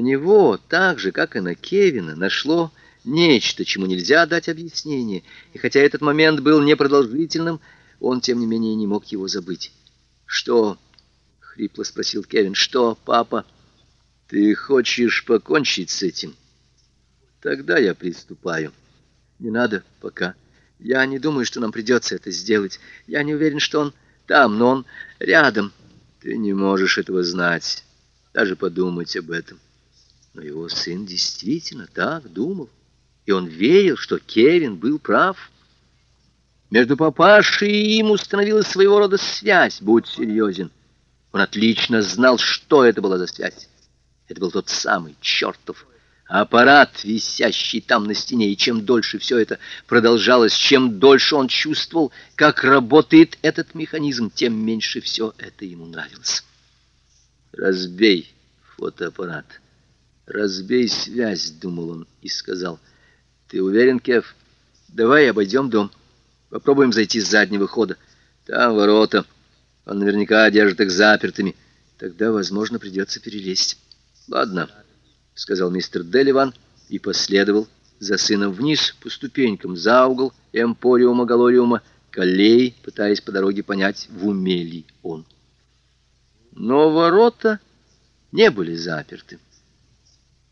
На него, так же, как и на Кевина, нашло нечто, чему нельзя дать объяснение, и хотя этот момент был непродолжительным, он, тем не менее, не мог его забыть. «Что?» — хрипло спросил Кевин. «Что, папа? Ты хочешь покончить с этим?» «Тогда я приступаю. Не надо пока. Я не думаю, что нам придется это сделать. Я не уверен, что он там, но он рядом. Ты не можешь этого знать, даже подумать об этом». Но его сын действительно так думал, и он верил, что Кевин был прав. Между папашей и им установилась своего рода связь, будь серьезен. Он отлично знал, что это была за связь. Это был тот самый чертов аппарат, висящий там на стене, и чем дольше все это продолжалось, чем дольше он чувствовал, как работает этот механизм, тем меньше все это ему нравилось. «Разбей фотоаппарат, разбей связь», — думал он и сказал. «Ты уверен, Кев? Давай обойдем дом». Попробуем зайти с заднего хода. Там ворота. Он наверняка держит их запертыми. Тогда, возможно, придется перелезть. Ладно, сказал мистер Деливан и последовал за сыном вниз по ступенькам за угол эмпориума галориума колей, пытаясь по дороге понять, в уме ли он. Но ворота не были заперты.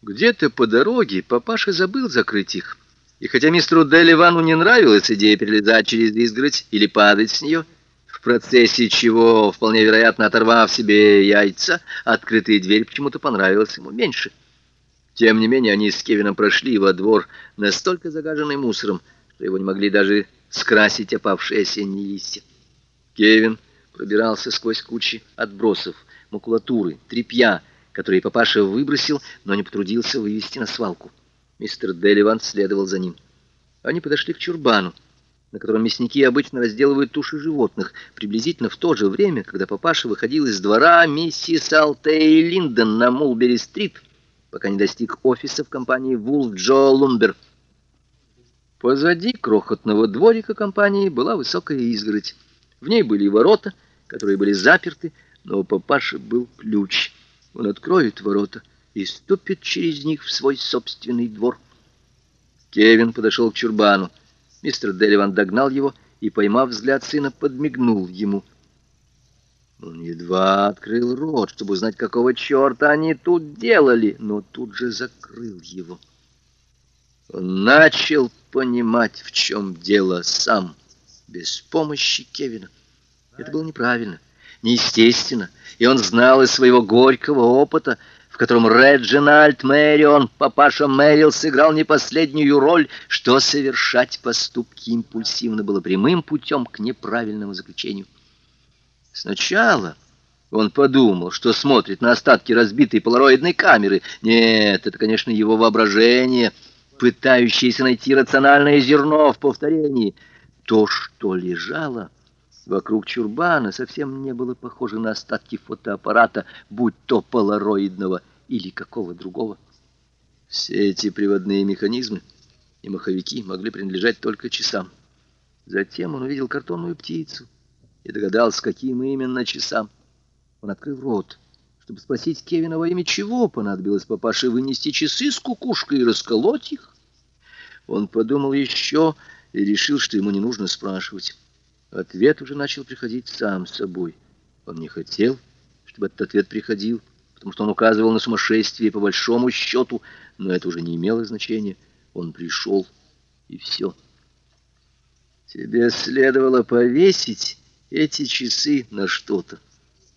Где-то по дороге папаша забыл закрыть их. И хотя мистеру Деливану не нравилась идея перелезать через изгородь или падать с нее, в процессе чего, вполне вероятно, оторвав себе яйца, открытая дверь почему-то понравилась ему меньше. Тем не менее, они с Кевином прошли во двор, настолько загаженный мусором, что его не могли даже скрасить опавшие осенние листья. Кевин пробирался сквозь кучи отбросов, макулатуры, тряпья, которые папаша выбросил, но не потрудился вывести на свалку. Мистер Деливан следовал за ним. Они подошли к чурбану, на котором мясники обычно разделывают туши животных, приблизительно в то же время, когда папаша выходил из двора миссис Алтей Линдон на Мулбери-стрит, пока не достиг офиса в компании Вулф Джо Лумбер. Позади крохотного дворика компании была высокая изгородь. В ней были ворота, которые были заперты, но у папаши был ключ. Он откроет ворота — и ступит через них в свой собственный двор. Кевин подошел к чурбану. Мистер Деливан догнал его и, поймав взгляд сына, подмигнул ему. Он едва открыл рот, чтобы узнать, какого черта они тут делали, но тут же закрыл его. Он начал понимать, в чем дело сам, без помощи Кевина. Это было неправильно, неестественно, и он знал из своего горького опыта, в котором Реджинальд Мэрион, папаша Мэрил, сыграл не последнюю роль, что совершать поступки импульсивно было прямым путем к неправильному заключению. Сначала он подумал, что смотрит на остатки разбитой полароидной камеры. Нет, это, конечно, его воображение, пытающееся найти рациональное зерно в повторении. То, что лежало вокруг чурбана, совсем не было похоже на остатки фотоаппарата, будь то полароидного или какого другого. Все эти приводные механизмы и маховики могли принадлежать только часам. Затем он увидел картонную птицу и догадался, каким именно часам. Он открыл рот, чтобы спросить Кевина во имя чего понадобилось папаше вынести часы с кукушкой и расколоть их. Он подумал еще и решил, что ему не нужно спрашивать. Ответ уже начал приходить сам собой. Он не хотел, чтобы этот ответ приходил, потому что он указывал на сумасшествие по большому счету, но это уже не имело значения. Он пришел, и все. Тебе следовало повесить эти часы на что-то.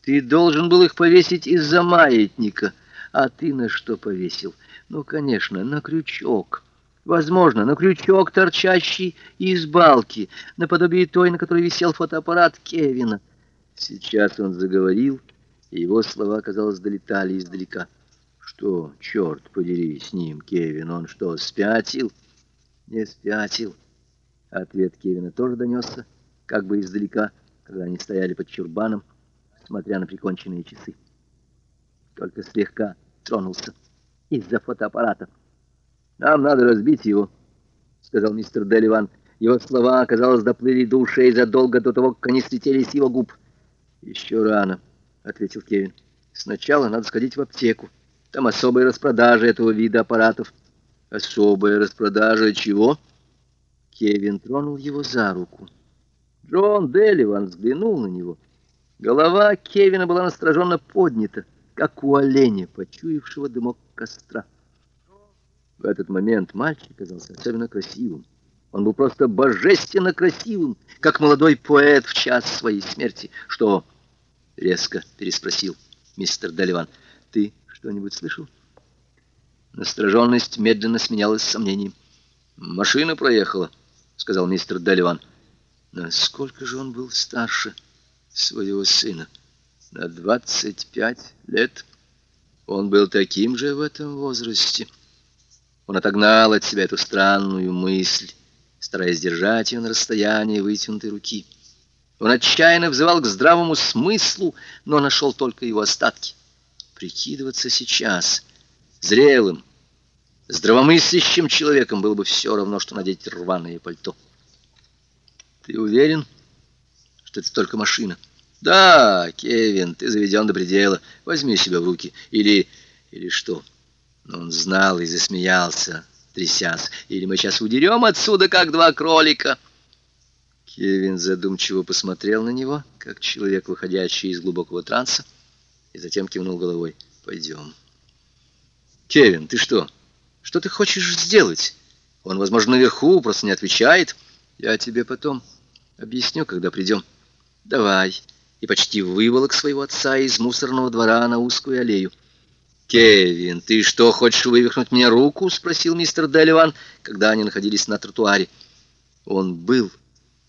Ты должен был их повесить из-за маятника, а ты на что повесил? Ну, конечно, на крючок. Возможно, на крючок, торчащий из балки, наподобие той, на которой висел фотоаппарат Кевина. Сейчас он заговорил, и его слова, казалось, долетали издалека. «Что, черт подери, с ним, Кевин, он что, спятил?» «Не спятил». Ответ Кевина тоже донесся, как бы издалека, когда они стояли под чурбаном, смотря на приконченные часы. Только слегка тронулся из-за фотоаппарата. «Нам надо разбить его», — сказал мистер Деливан. Его слова, казалось, доплыли до ушей задолго до того, как они слетели с его губ. «Еще рано». — ответил Кевин. «Сначала надо сходить в аптеку Там особая распродажа этого вида аппаратов. Особая распродажа чего? Кевин тронул его за руку. Джон Делливан взглянул на него. Голова Кевина была настороженно поднята, как у оленя, почуявшего дымок костра. В этот момент мальчик казался особенно красивым. Он был просто божественно красивым, как молодой поэт в час своей смерти. «Что?» — резко переспросил мистер Далливан. «Ты что-нибудь слышал?» Настороженность медленно сменялась сомнением. «Машина проехала», — сказал мистер Далливан. Насколько же он был старше своего сына? На двадцать пять лет. Он был таким же в этом возрасте. Он отогнал от себя эту странную мысль стараясь держать ее на расстоянии вытянутой руки. Он отчаянно взывал к здравому смыслу, но нашел только его остатки. Прикидываться сейчас зрелым, здравомыслящим человеком было бы все равно, что надеть рваное пальто. Ты уверен, что это только машина? Да, Кевин, ты заведен до предела. Возьми себя в руки. Или... или что? Но он знал и засмеялся трясясь. «Или мы сейчас удерем отсюда, как два кролика!» Кевин задумчиво посмотрел на него, как человек, выходящий из глубокого транса, и затем кивнул головой. «Пойдем». «Кевин, ты что? Что ты хочешь сделать? Он, возможно, наверху, просто не отвечает. Я тебе потом объясню, когда придем. Давай». И почти выволок своего отца из мусорного двора на узкую аллею. «Кевин, ты что, хочешь вывихнуть мне руку?» — спросил мистер Делливан, когда они находились на тротуаре. «Он был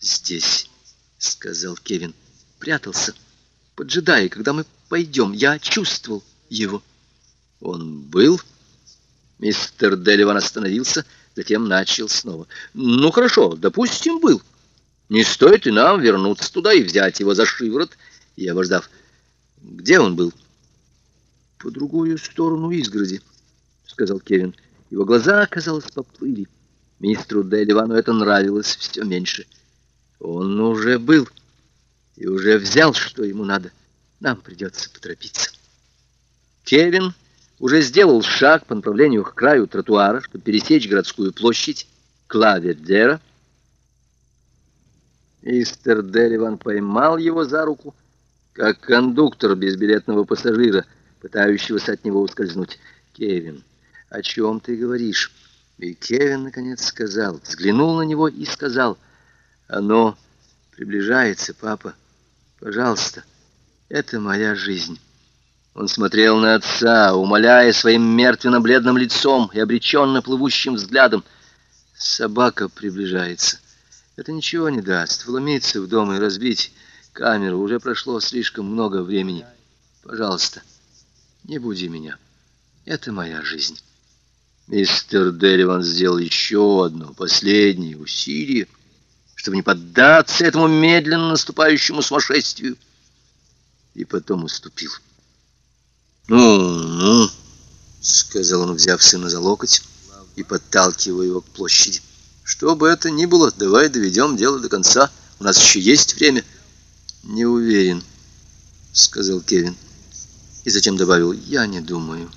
здесь», — сказал Кевин. «Прятался, поджидая, когда мы пойдем. Я чувствовал его». «Он был?» Мистер Делливан остановился, затем начал снова. «Ну, хорошо, допустим, был. Не стоит и нам вернуться туда и взять его за шиворот». И обождав, где он был? По другую сторону изгороди, — сказал Кевин. Его глаза, казалось, поплыли. Мистеру Деливану это нравилось все меньше. Он уже был и уже взял, что ему надо. Нам придется поторопиться. Кевин уже сделал шаг по направлению к краю тротуара, чтобы пересечь городскую площадь Клавердера. Мистер Деливан поймал его за руку, как кондуктор безбилетного пассажира — пытающегося от него ускользнуть. «Кевин, о чем ты говоришь?» И Кевин, наконец, сказал, взглянул на него и сказал, «Оно приближается, папа. Пожалуйста, это моя жизнь». Он смотрел на отца, умоляя своим мертвенно-бледным лицом и обреченно плывущим взглядом. Собака приближается. Это ничего не даст. Вломиться в дом и разбить камеру. Уже прошло слишком много времени. Пожалуйста. Не буди меня. Это моя жизнь. Мистер Делливан сделал еще одно, последнее усилие, чтобы не поддаться этому медленно наступающему сумасшествию, и потом уступил. «Ну, ну», — сказал он, взяв сына за локоть и подталкивая его к площади. «Что бы это ни было, давай доведем дело до конца. У нас еще есть время». «Не уверен», — сказал Кевин и затем добавил «Я не думаю».